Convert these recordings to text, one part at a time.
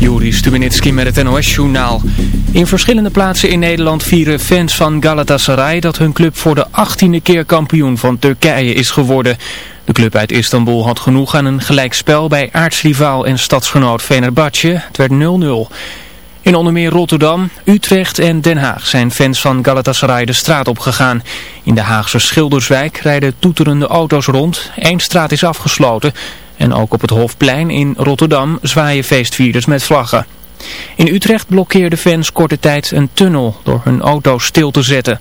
Juri Stubenitski met het NOS-journaal. In verschillende plaatsen in Nederland vieren fans van Galatasaray dat hun club voor de achttiende keer kampioen van Turkije is geworden. De club uit Istanbul had genoeg aan een gelijkspel bij aartsrivaal en stadsgenoot Fenerbahce. Het werd 0-0. In onder meer Rotterdam, Utrecht en Den Haag zijn fans van Galatasaray de straat opgegaan. In de Haagse Schilderswijk rijden toeterende auto's rond. Eén straat is afgesloten. En ook op het Hofplein in Rotterdam zwaaien feestvierders met vlaggen. In Utrecht blokkeerden fans korte tijd een tunnel door hun auto's stil te zetten.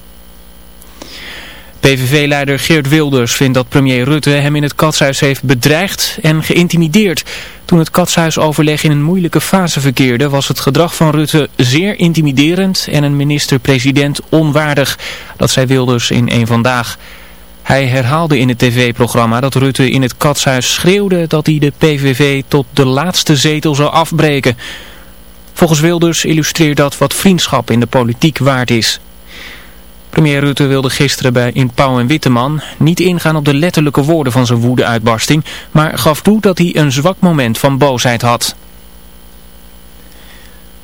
PVV-leider Geert Wilders vindt dat premier Rutte hem in het katshuis heeft bedreigd en geïntimideerd. Toen het katshuisoverleg in een moeilijke fase verkeerde was het gedrag van Rutte zeer intimiderend en een minister-president onwaardig. Dat zei Wilders in een Vandaag. Hij herhaalde in het tv-programma dat Rutte in het katshuis schreeuwde dat hij de PVV tot de laatste zetel zou afbreken. Volgens Wilders illustreert dat wat vriendschap in de politiek waard is. Premier Rutte wilde gisteren bij in Pauw en Witteman niet ingaan op de letterlijke woorden van zijn woedeuitbarsting, maar gaf toe dat hij een zwak moment van boosheid had.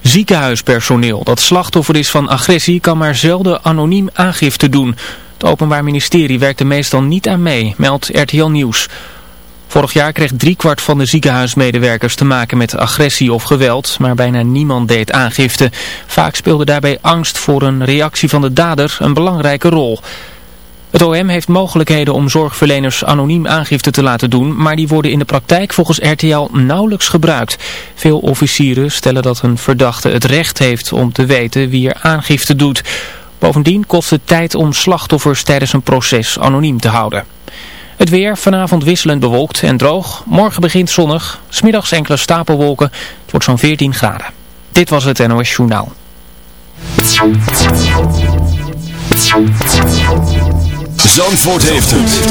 Ziekenhuispersoneel dat slachtoffer is van agressie kan maar zelden anoniem aangifte doen. Openbaar Ministerie werkt er meestal niet aan mee, meldt RTL Nieuws. Vorig jaar kreeg driekwart van de ziekenhuismedewerkers te maken met agressie of geweld, maar bijna niemand deed aangifte. Vaak speelde daarbij angst voor een reactie van de dader een belangrijke rol. Het OM heeft mogelijkheden om zorgverleners anoniem aangifte te laten doen, maar die worden in de praktijk volgens RTL nauwelijks gebruikt. Veel officieren stellen dat een verdachte het recht heeft om te weten wie er aangifte doet. Bovendien kost het tijd om slachtoffers tijdens een proces anoniem te houden. Het weer vanavond wisselend bewolkt en droog. Morgen begint zonnig. Smiddags enkele stapelwolken. Het wordt zo'n 14 graden. Dit was het NOS Journaal. Zandvoort heeft het.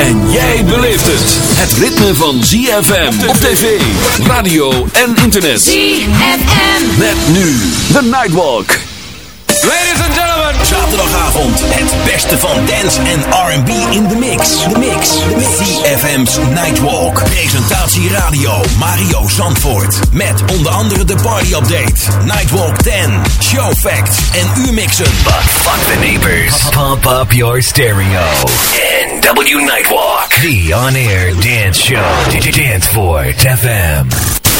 En jij beleeft het. Het ritme van ZFM op tv, radio en internet. ZFM. Met nu The Nightwalk. Ladies and gentlemen. Zaterdagavond het beste van dance en R&B in de mix. De mix. De mix. CFM's Nightwalk. Presentatie radio Mario Zandvoort. Met onder andere de party update. Nightwalk 10. Show facts en U-mixen. But fuck the neighbors. Pump up your stereo. NW Nightwalk. The on-air dance show. Danceport FM.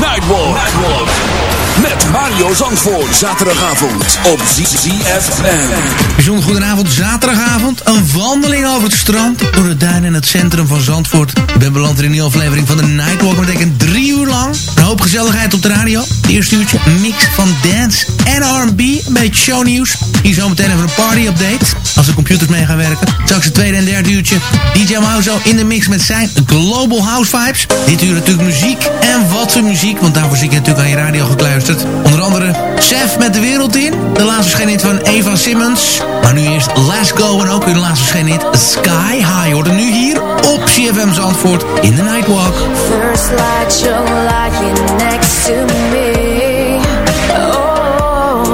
Nightwalk. Nightwalk. Met Mario Zandvoort. Zaterdagavond op ZFM. Bijzonder goedenavond, zaterdagavond. Een wandeling over het strand, door de duinen en het centrum van Zandvoort. Ik ben beland in een nieuwe aflevering van de Nightwalk. Dat betekent drie uur lang. Een hoop gezelligheid op de radio. Het eerste uurtje een mix van dance en R&B. Een beetje shownieuws. Hier zometeen even een party update. Als de computers mee gaan werken. Straks het tweede en derde uurtje. DJ Mauzo in de mix met zijn Global House Vibes. Dit uur natuurlijk muziek. En wat voor muziek, want daarvoor zit je natuurlijk aan je radio gekluisterd. Onder andere Chef met de wereld in. De laatste verschenen van Eva Simmons. Maar nu eerst Let's Go en ook de laatste verschenen Sky High. Hoorde nu hier op CFM Zandvoort in de Nightwalk. First light, next to me. Oh,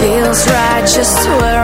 feels right just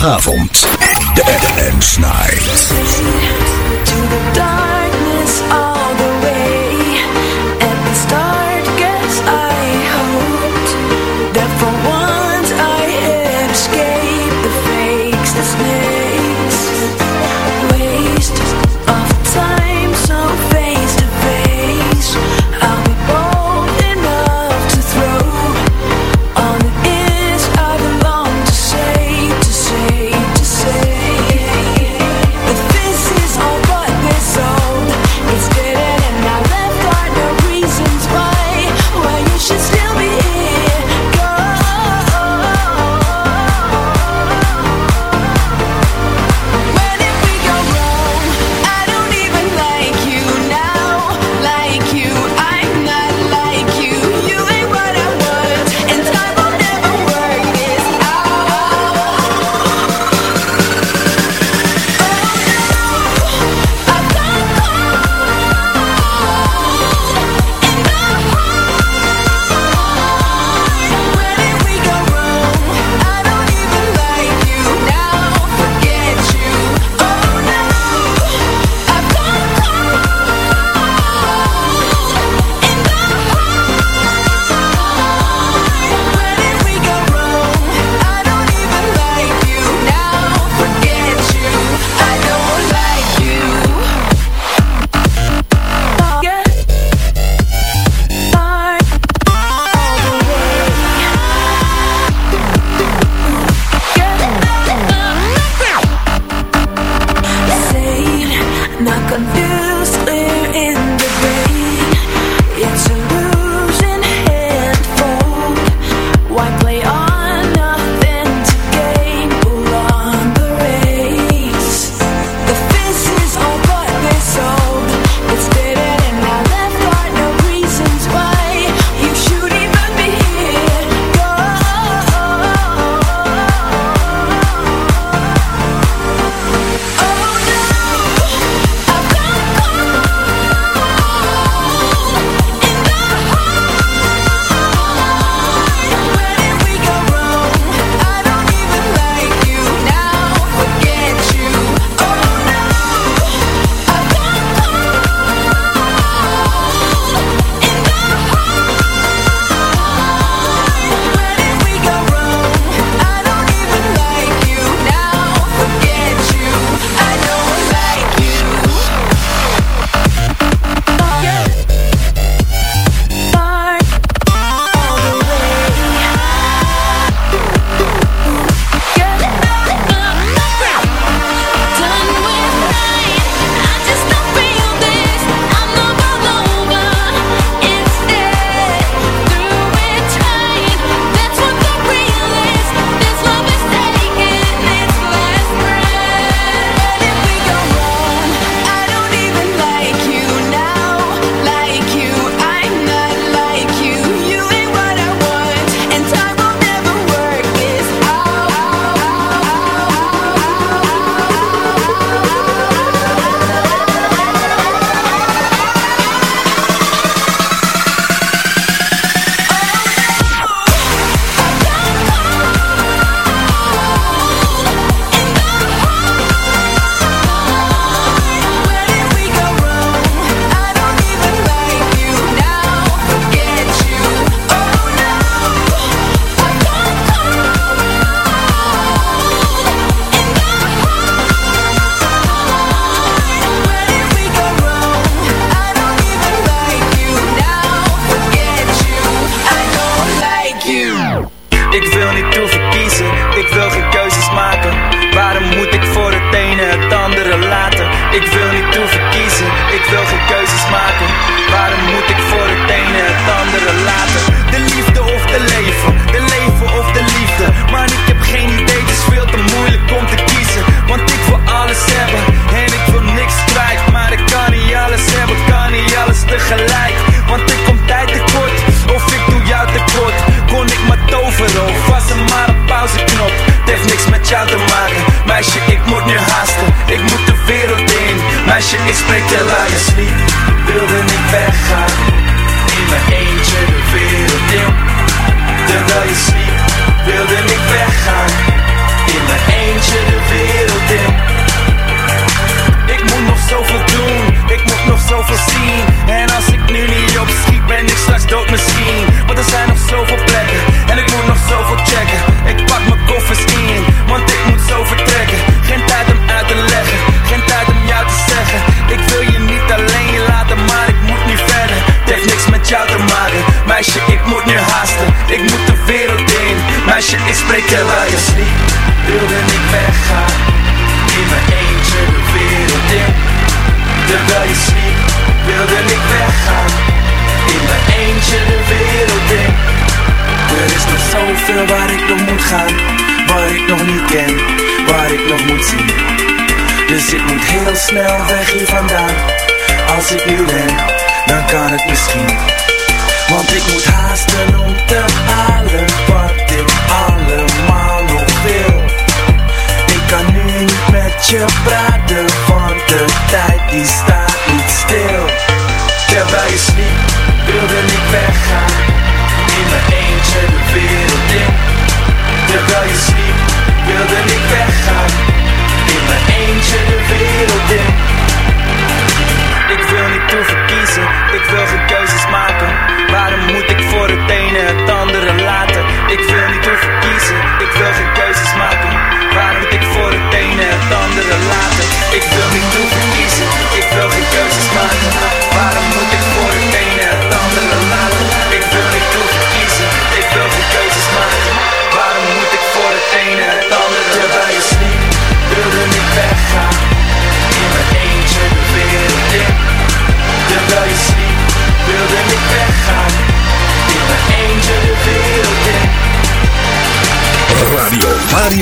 zaterdagavond.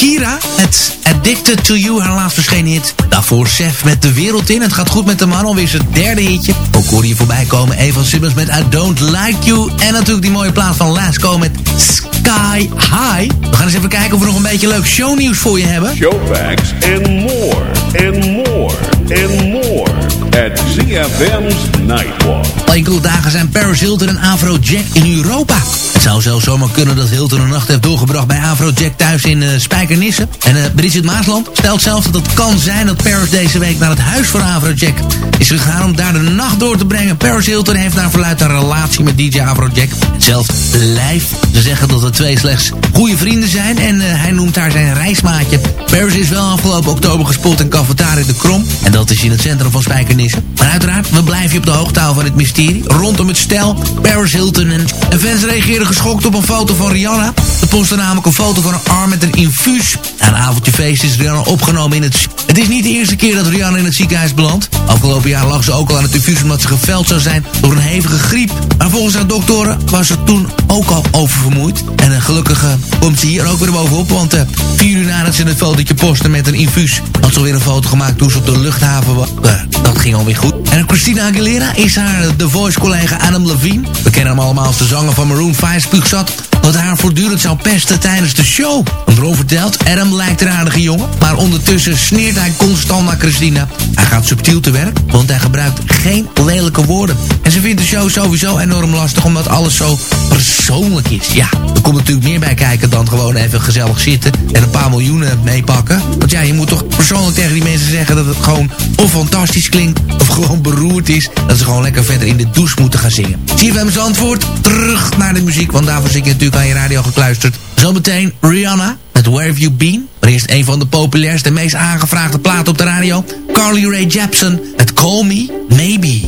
Shakira. Het Addicted to You, haar laatst verschenen hit. Daarvoor Sef met De Wereld In. Het gaat goed met de man, alweer zijn derde hitje. Ook hoorde je voorbij komen Eva Simmons met I Don't Like You. En natuurlijk die mooie plaat van Lasco met Sky High. We gaan eens even kijken of we nog een beetje leuk shownieuws voor je hebben. Showfax and more, and more, and more at ZFM's Nightwalk. Al enkele dagen zijn Paris Hilton en Afrojack in Europa. Het zou zelfs zomaar kunnen dat Hilton een nacht heeft doorgebracht bij Afrojack thuis in eh, Spijkenisse. En Bridget Maasland stelt zelfs dat het kan zijn dat Paris deze week naar het huis van Afrojack is gegaan om daar de nacht door te brengen. Paris Hilton heeft naar verluidt een relatie met DJ Afrojack. Zelfs live. Ze zeggen dat de twee slechts goede vrienden zijn en eh, hij noemt haar zijn reismaatje. Paris is wel afgelopen oktober gespot in Cafetaria de Krom. En dat is in het centrum van Spijkenisse. Maar uiteraard, we blijven je op de hoogte houden van het mysterie. Rondom het stel, Paris Hilton en, en fans reageren geschokt op een foto van Rihanna. Postte namelijk een foto van een arm met een infuus. Na een avondje feest is Rihanna opgenomen in het... Het is niet de eerste keer dat Rihanna in het ziekenhuis belandt. Afgelopen jaar lag ze ook al aan het infuus omdat ze geveld zou zijn door een hevige griep. Maar volgens haar doktoren was ze toen ook al oververmoeid. En uh, gelukkig uh, komt ze hier ook weer bovenop. Want uh, vier uur nadat ze het fotootje postte met een infuus... had ze alweer een foto gemaakt toen ze op de luchthaven was. dat ging alweer goed. En Christina Aguilera is haar The Voice-collega Adam Levine. We kennen hem allemaal als de zanger van Maroon 5 spuugzat wat haar voortdurend zou pesten tijdens de show. Bron vertelt, Adam lijkt een aardige jongen... maar ondertussen sneert hij constant naar Christina. Hij gaat subtiel te werk, want hij gebruikt geen lelijke woorden. En ze vindt de show sowieso enorm lastig... omdat alles zo persoonlijk is. Ja, er komt natuurlijk meer bij kijken dan gewoon even gezellig zitten... en een paar miljoenen meepakken. Want ja, je moet toch persoonlijk tegen die mensen zeggen... dat het gewoon of fantastisch klinkt of gewoon beroerd is... dat ze gewoon lekker verder in de douche moeten gaan zingen. Hem antwoord? Terug naar de muziek, want daarvoor zit je natuurlijk je radio gekluisterd. Zometeen Rihanna met Where Have You Been? Maar eerst een van de populairste en meest aangevraagde platen op de radio. Carly Rae Jepsen met Call Me Maybe.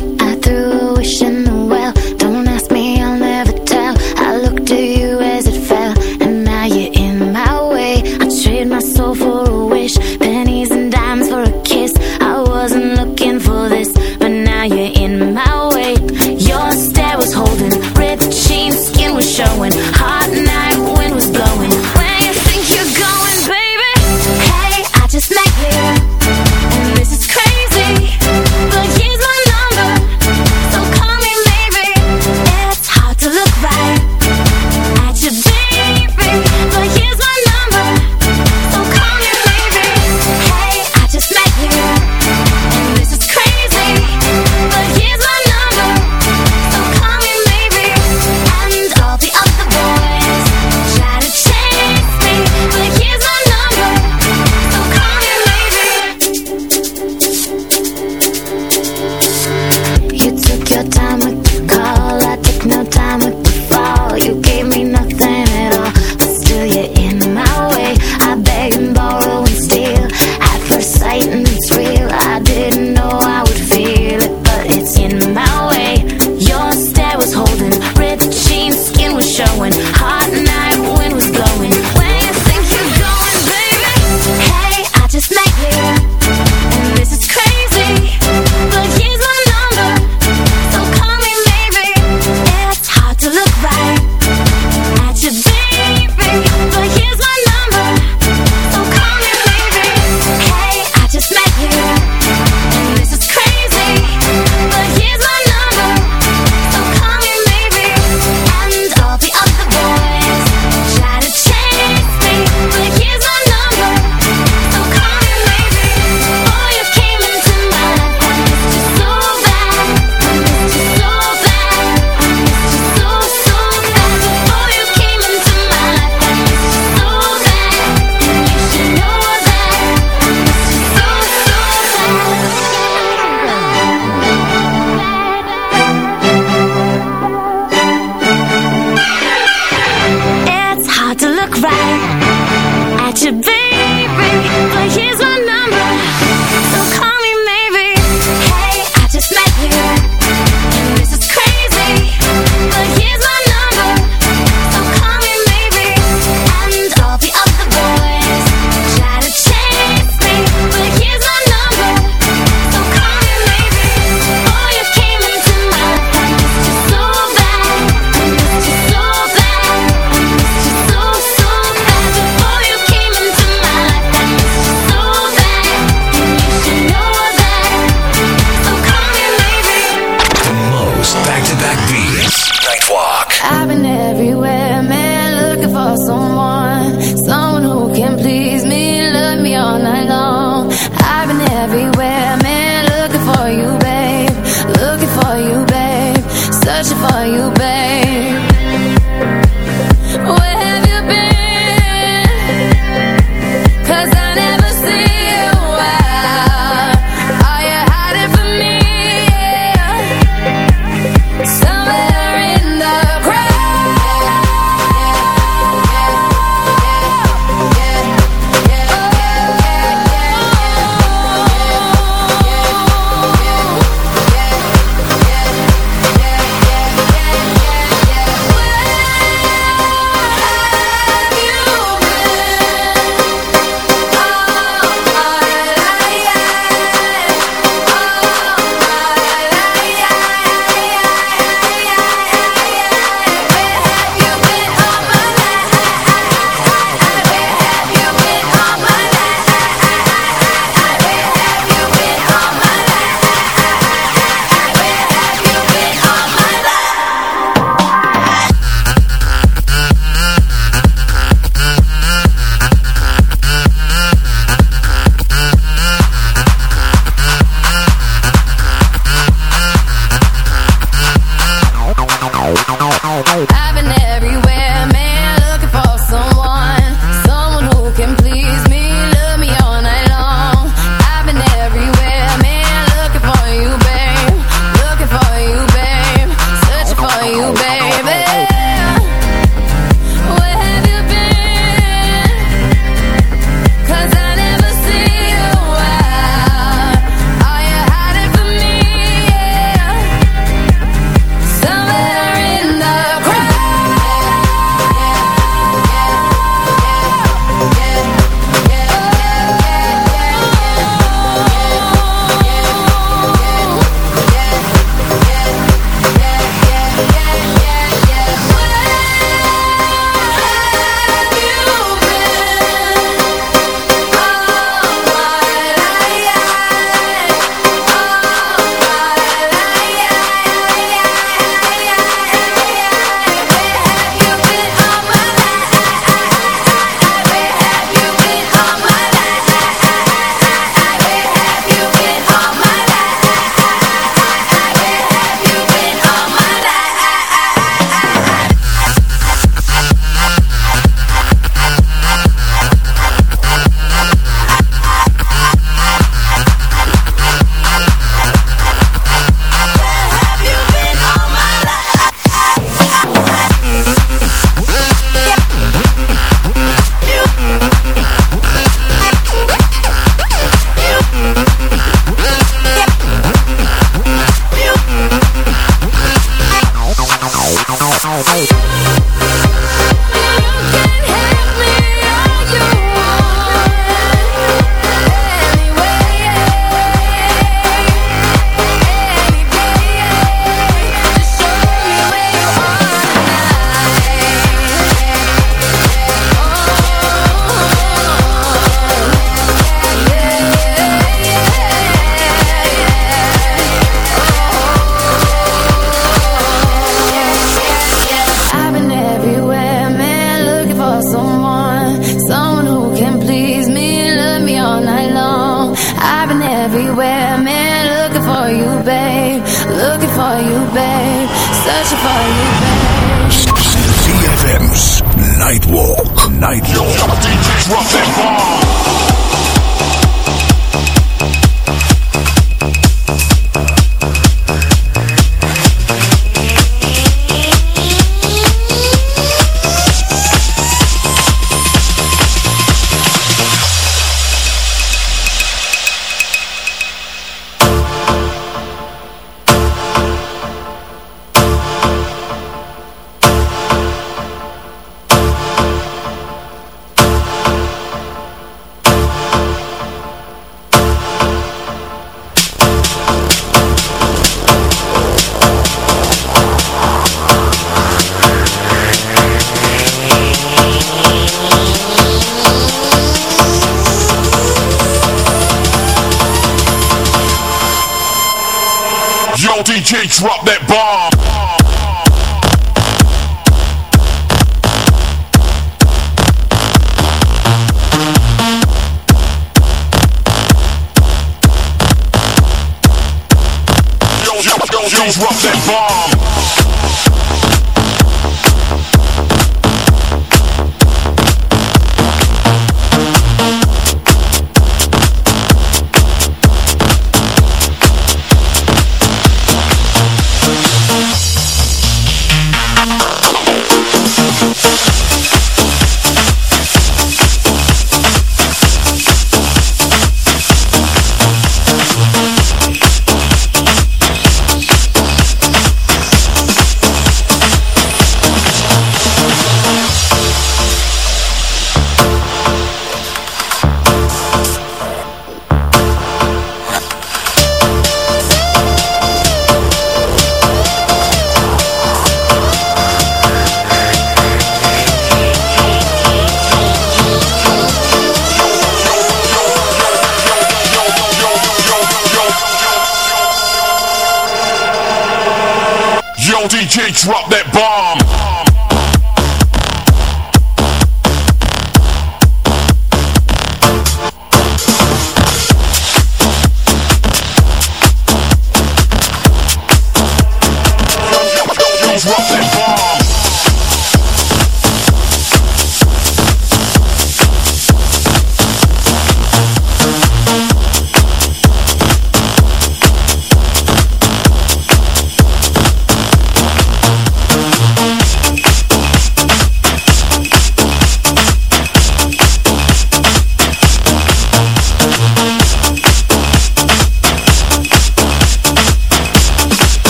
Look right at you, baby, but here's my Yo, DJ, drop that bomb. Yo, yo, yo, yo, drop that bomb.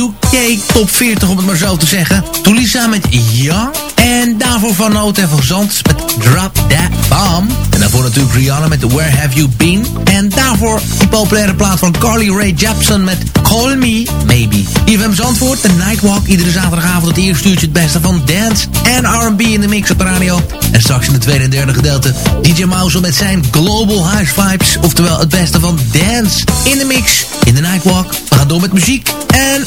UK Top 40, om het maar zo te zeggen. Toulisa met Ja. En daarvoor Van Noot en Van Zandt met Drop That Bomb. En daarvoor natuurlijk Rihanna met Where Have You Been. En daarvoor die populaire plaat van Carly Rae Jepsen met Call Me Maybe. IFM Zandvoort, de Nightwalk. Iedere zaterdagavond het eerste uurtje het beste van dance en R&B in de mix op de radio. En straks in de tweede en derde gedeelte DJ Mousel met zijn Global House Vibes. Oftewel het beste van dance in de mix in de Nightwalk. We gaan door met muziek en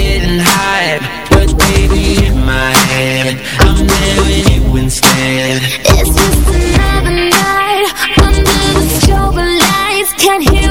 instead. It's just another night Under the strobe lights. Can't hear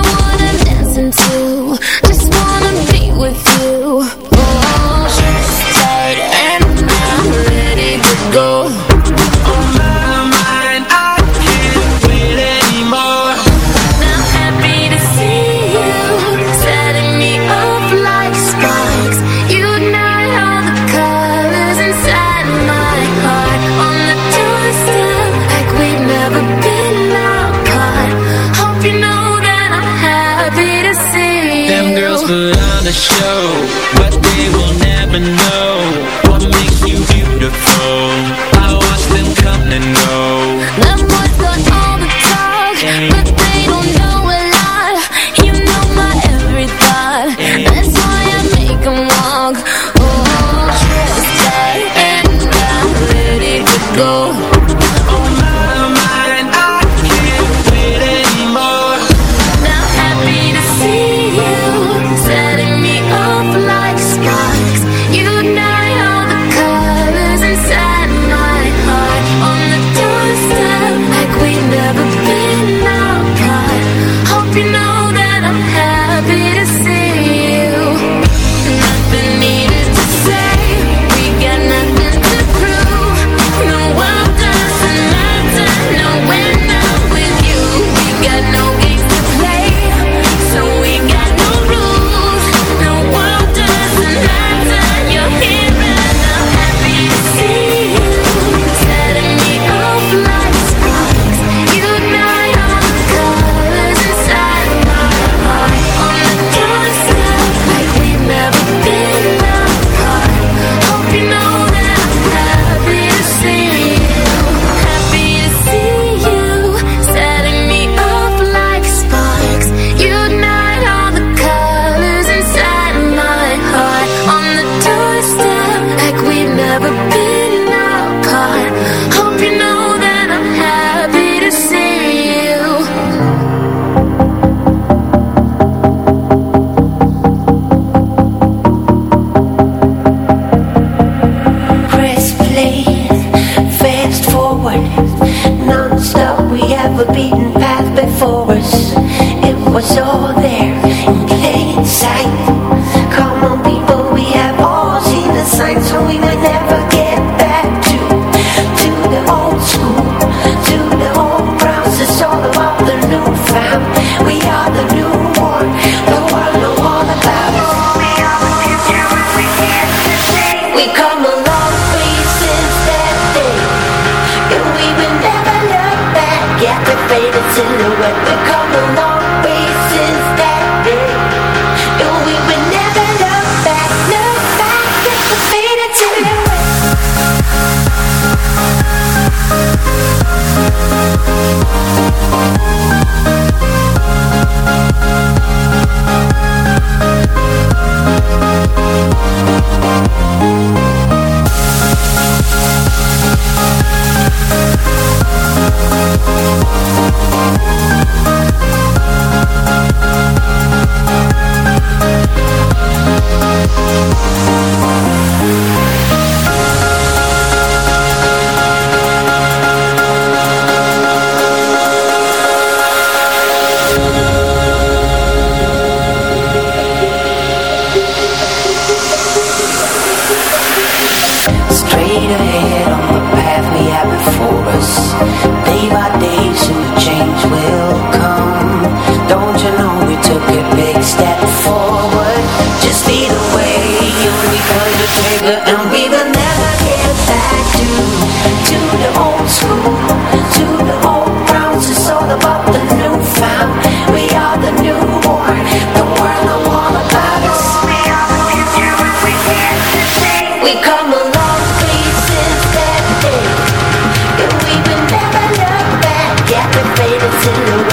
to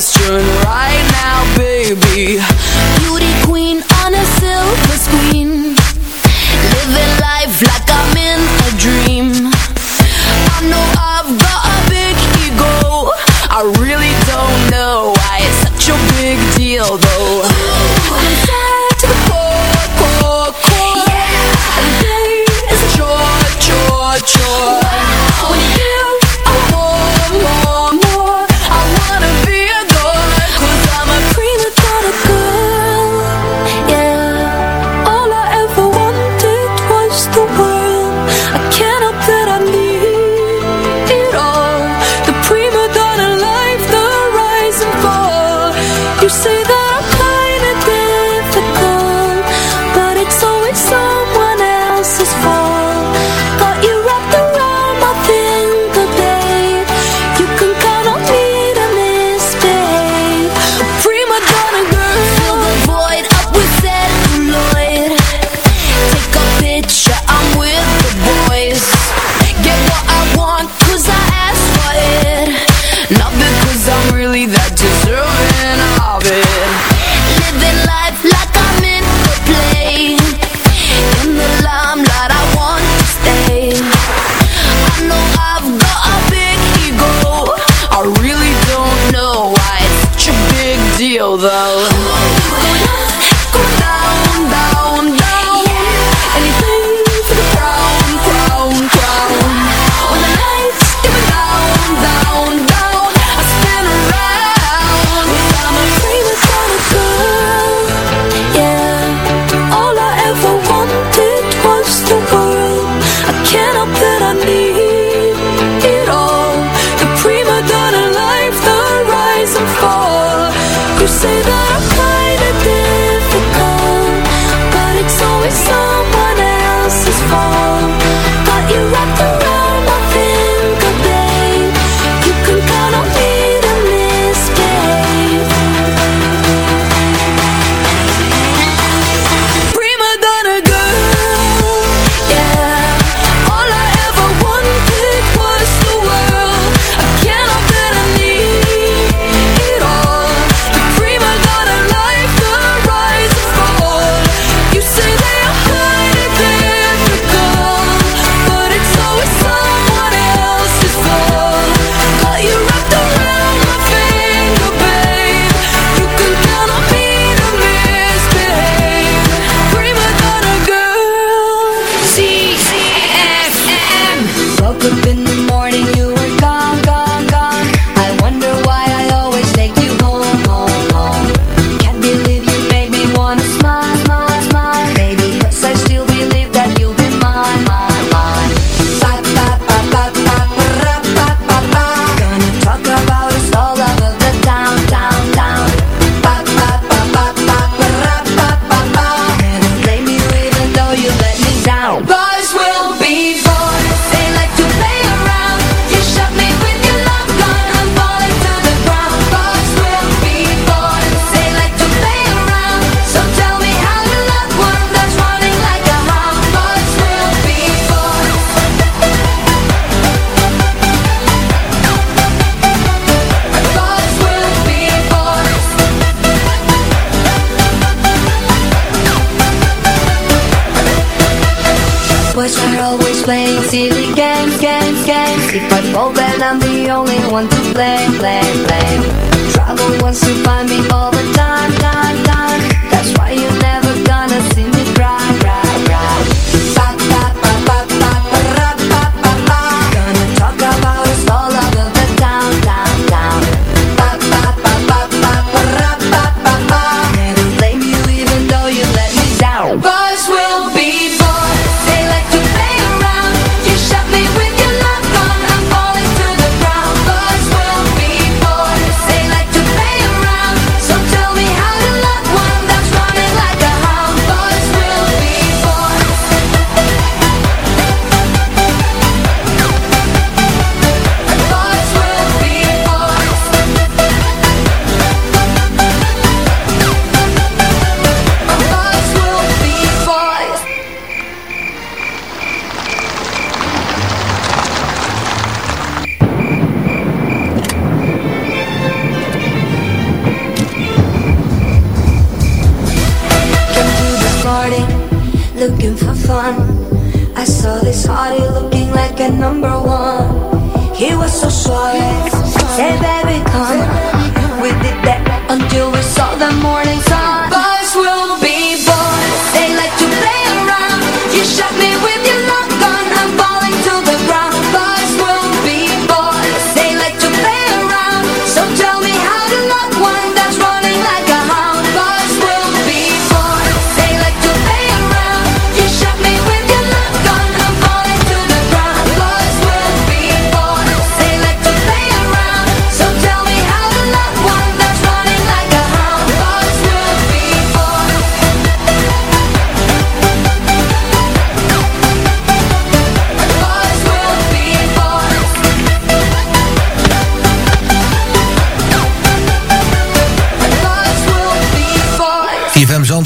that's true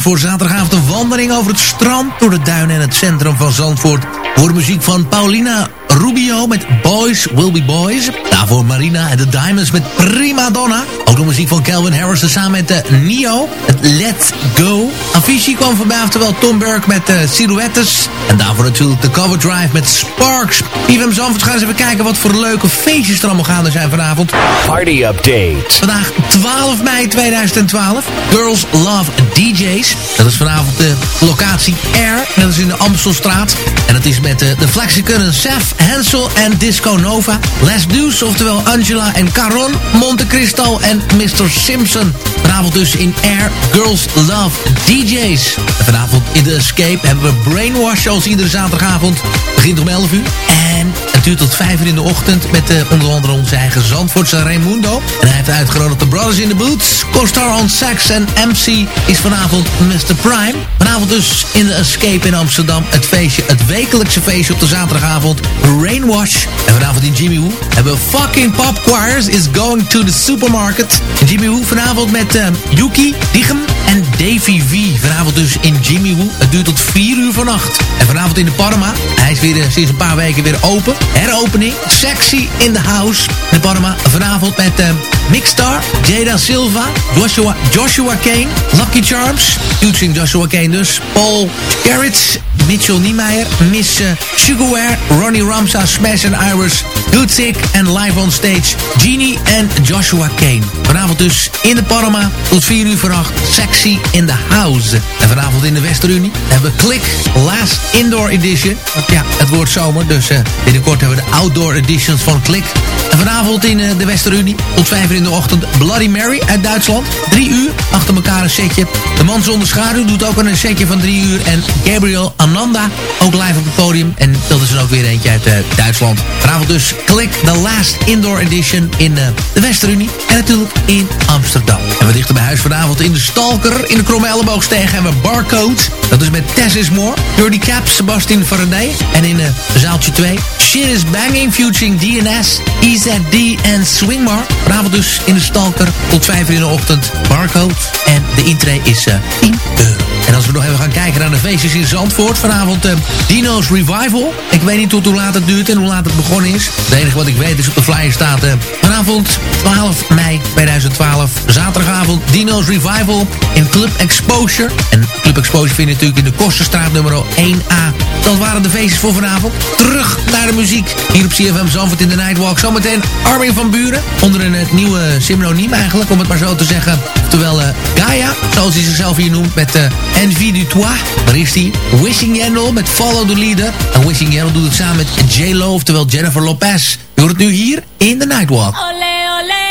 Zandvoort, zaterdagavond een wandeling over het strand... door de duinen en het centrum van Zandvoort. Voor muziek van Paulina Rubio met Boys Will Be Boys. Daarvoor Marina en de Diamonds met Prima Donna. Ook de muziek van Calvin Harris samen met uh, Neo. Het Let's Go. Avicii kwam voorbij, oftewel Tom Burke met uh, Silhouettes. En daarvoor natuurlijk de Cover Drive met Sparks. CFM Zandvoort, gaan eens even kijken wat voor leuke feestjes er allemaal gaande zijn vanavond. Party update. Vandaag 12 mei 2012. Girls Love DJs. Dat is vanavond de locatie Air. Dat is in de Amstelstraat. En dat is met uh, de Flexicon Seth, Hansel en Disco Nova. Les Deuce, oftewel Angela en Caron. Monte Cristo en Mr. Simpson. Vanavond dus in Air Girls Love DJs. En vanavond in de Escape hebben we Brainwash zoals iedere zaterdagavond. Begint om 11 uur. En het duurt tot 5 uur in de ochtend met uh, onder andere onze eigen Zandvoortse Raimundo. En hij heeft uitgenodigd de Brothers in the Boots. Co-star on Sax en MC is vanavond Mr. Prime. Vanavond dus in de Escape in Amsterdam. Het feestje, het wekelijkse feestje op de zaterdagavond. Rainwash. En vanavond in Jimmy Woo hebben we Fucking Pop Choirs is going to the supermarket. Jimmy Woo vanavond met uh, Yuki, Dichem en Davy V. Vanavond dus in Jimmy Woo. Het duurt tot 4 uur vannacht. En vanavond in de Parma. Hij is weer uh, sinds een paar weken weer open. Heropening. Sexy in the house. De Parma. Vanavond met uh, Mixstar, Jada Silva, Joshua, Joshua Kane, Lucky Charms. Featuring Joshua Kane dus. Paul Garrett, Mitchell Niemeyer, Miss uh, Sugarware, Ronnie Ramsa, Smash and Iris, Good Sick en live on stage Genie en Joshua Kane. Vanavond dus in de Parma tot 4 uur vannacht. Sexy in the house. En vanavond in de Westerunie hebben we Click Last Indoor Edition. Want ja, het wordt zomer, dus uh, binnenkort hebben we de Outdoor Editions van Click. En vanavond in uh, de Westerunie tot 5 uur in de ochtend Bloody Mary uit Duitsland. 3 uur achter elkaar een setje. De man zonder schaduw doet ook een setje van 3 uur. En Gabriel Ook live op het podium. En dat is er ook weer eentje uit uh, Duitsland. Vanavond dus Click The Last Indoor Edition in uh, de Westerunie. En natuurlijk in Amsterdam. En we dichten bij huis vanavond in de Stalker. In de Kromme Elleboogsteeg hebben we Barcode. Dat is met Tess is More. Dirty Cap, Sebastian Faraday. En in uh, zaaltje 2 Shit is Banging featuring DNS, EZD en Swingmar. Vanavond dus in de Stalker tot 5 uur in de ochtend. Barcode. En de intree is uh, 10 euro. En als we nog even gaan kijken naar de feestjes in Zandvoort. Vanavond uh, Dino's Revival. Ik weet niet tot hoe laat het duurt en hoe laat het begonnen is. Het enige wat ik weet is op de flyer staat uh, vanavond 12 mei 2012. Zaterdagavond Dino's Revival in Club Exposure. En Club Exposure vind je natuurlijk in de Kosterstraat nummer 1A. Dat waren de feestjes voor vanavond. Terug naar de muziek. Hier op CFM Zandvoort in de Nightwalk. Zometeen Armin van Buren. Onder een uh, nieuwe synoniem eigenlijk, om het maar zo te zeggen. Oftewel uh, Gaia, zoals hij zichzelf hier noemt, met Envie du Toi. Daar is hij. Wishing Yandel met Follow the Leader. En Wishing Yandel doet het samen met J-Lo, oftewel Jennifer Lopez. Hoort het nu hier in de Nightwalk. Ole, ole.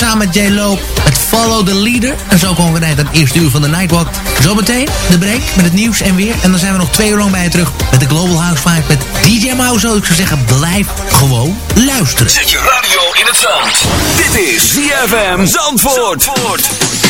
Samen met J-Lo met Follow the Leader. En zo komen we net aan het eerste uur van de Nightwalk. Zometeen de break met het nieuws en weer. En dan zijn we nog twee uur lang bij je terug met de Global House Five met DJ Mouse. Ik zou zeggen, blijf gewoon luisteren. Zet je radio in het zand. Dit is ZFM Zandvoort. Zandvoort.